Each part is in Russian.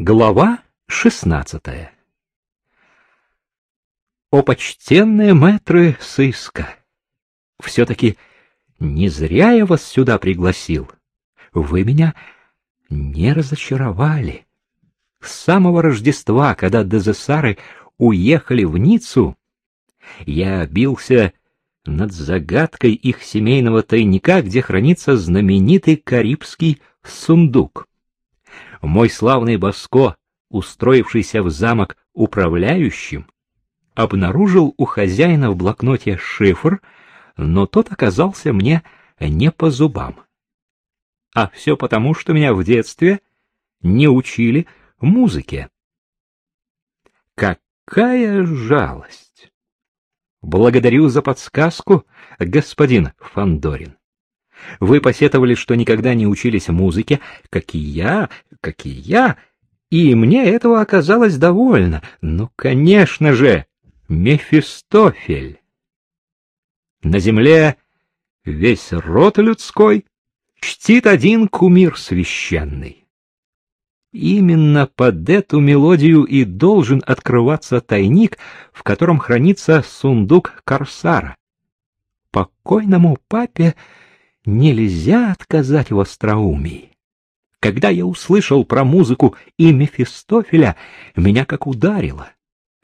Глава шестнадцатая О, почтенные мэтры сыска! Все-таки не зря я вас сюда пригласил. Вы меня не разочаровали. С самого Рождества, когда Дезессары уехали в Ниццу, я бился над загадкой их семейного тайника, где хранится знаменитый карибский сундук. Мой славный Баско, устроившийся в замок управляющим, обнаружил у хозяина в блокноте шифр, но тот оказался мне не по зубам. А все потому, что меня в детстве не учили музыке. Какая жалость! Благодарю за подсказку, господин Фандорин. Вы посетовали, что никогда не учились музыке, как и я, как и я, и мне этого оказалось довольно. Ну, конечно же, Мефистофель. На земле весь род людской чтит один кумир священный. Именно под эту мелодию и должен открываться тайник, в котором хранится сундук Корсара. Покойному папе нельзя отказать в остроумии. Когда я услышал про музыку и Мефистофеля, меня как ударило.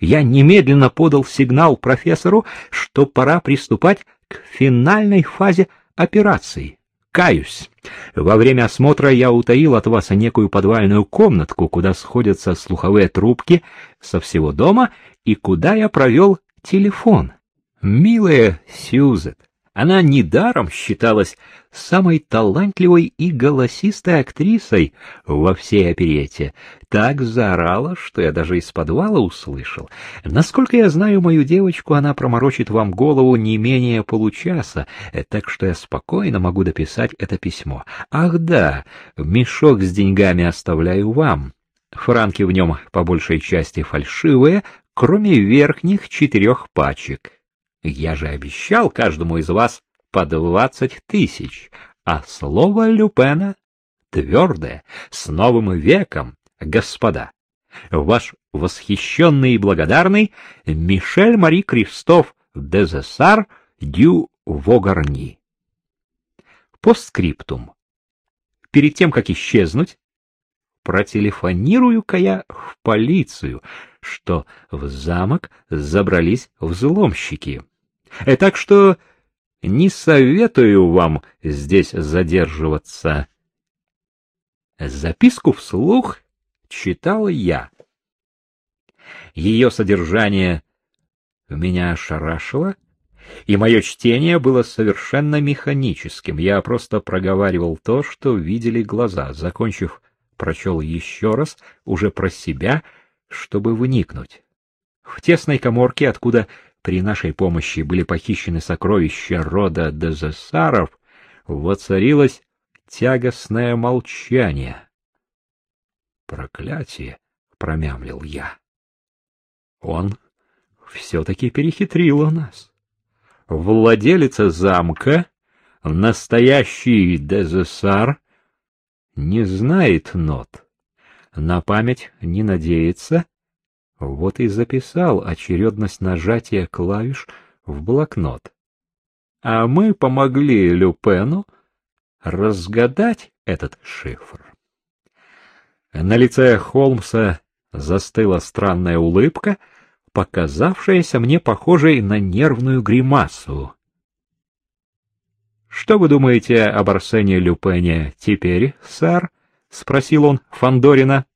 Я немедленно подал сигнал профессору, что пора приступать к финальной фазе операции. Каюсь. Во время осмотра я утаил от вас некую подвальную комнатку, куда сходятся слуховые трубки со всего дома и куда я провел телефон. Милая Сьюзет, она недаром считалась самой талантливой и голосистой актрисой во всей оперете. Так заорала, что я даже из подвала услышал. Насколько я знаю мою девочку, она проморочит вам голову не менее получаса, так что я спокойно могу дописать это письмо. Ах да, мешок с деньгами оставляю вам. Франки в нем по большей части фальшивые, кроме верхних четырех пачек. Я же обещал каждому из вас по двадцать тысяч, а слово Люпена твердое, с новым веком, господа. Ваш восхищенный и благодарный Мишель Мари Кристоф Дезессар Дю Вогарни. Постскриптум. Перед тем, как исчезнуть, протелефонирую-ка я в полицию, что в замок забрались взломщики. Э, так что не советую вам здесь задерживаться. Записку вслух читал я. Ее содержание меня ошарашило, и мое чтение было совершенно механическим. Я просто проговаривал то, что видели глаза. Закончив, прочел еще раз, уже про себя, чтобы вникнуть. В тесной коморке, откуда при нашей помощи были похищены сокровища рода Дезессаров, воцарилось тягостное молчание. «Проклятие!» — промямлил я. «Он все-таки перехитрил нас. Владелица замка, настоящий Дезессар, не знает нот, на память не надеется вот и записал очередность нажатия клавиш в блокнот. А мы помогли Люпену разгадать этот шифр. На лице Холмса застыла странная улыбка, показавшаяся мне похожей на нервную гримасу. Что вы думаете об Арсене Люпене теперь, сэр? спросил он Фандорина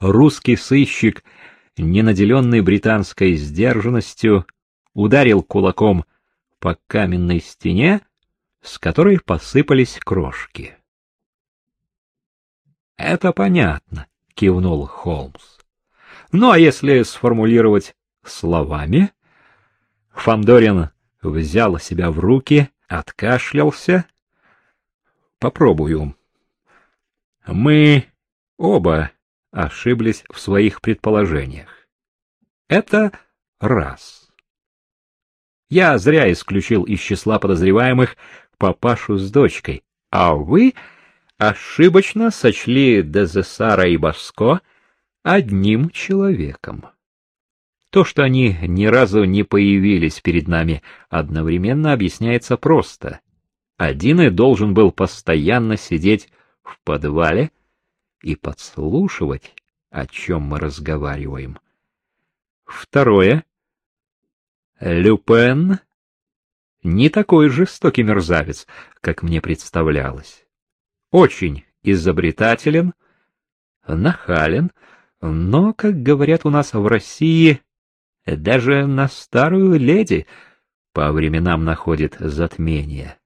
русский сыщик, не наделенный британской сдержанностью, ударил кулаком по каменной стене, с которой посыпались крошки. Это понятно, кивнул Холмс. Ну а если сформулировать словами, Фандорин взял себя в руки, откашлялся. Попробую. Мы оба ошиблись в своих предположениях. Это раз. Я зря исключил из числа подозреваемых папашу с дочкой, а вы ошибочно сочли Дезесара и Баско одним человеком. То, что они ни разу не появились перед нами одновременно, объясняется просто. Один и должен был постоянно сидеть в подвале и подслушивать, о чем мы разговариваем. Второе. Люпен не такой жестокий мерзавец, как мне представлялось. Очень изобретателен, нахален, но, как говорят у нас в России, даже на старую леди по временам находит затмение.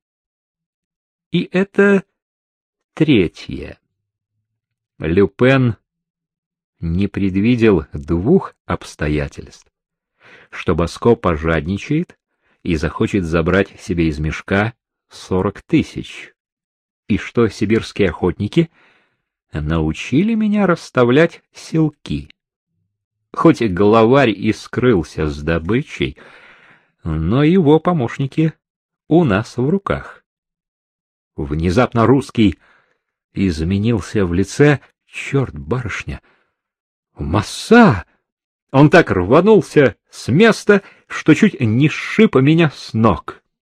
И это третье. Люпен не предвидел двух обстоятельств. Что Баско пожадничает и захочет забрать себе из мешка сорок тысяч, и что сибирские охотники научили меня расставлять селки. Хоть главарь и скрылся с добычей, но его помощники у нас в руках. Внезапно русский изменился в лице, черт, барышня. Масса! Он так рванулся с места, что чуть не сшиб меня с ног.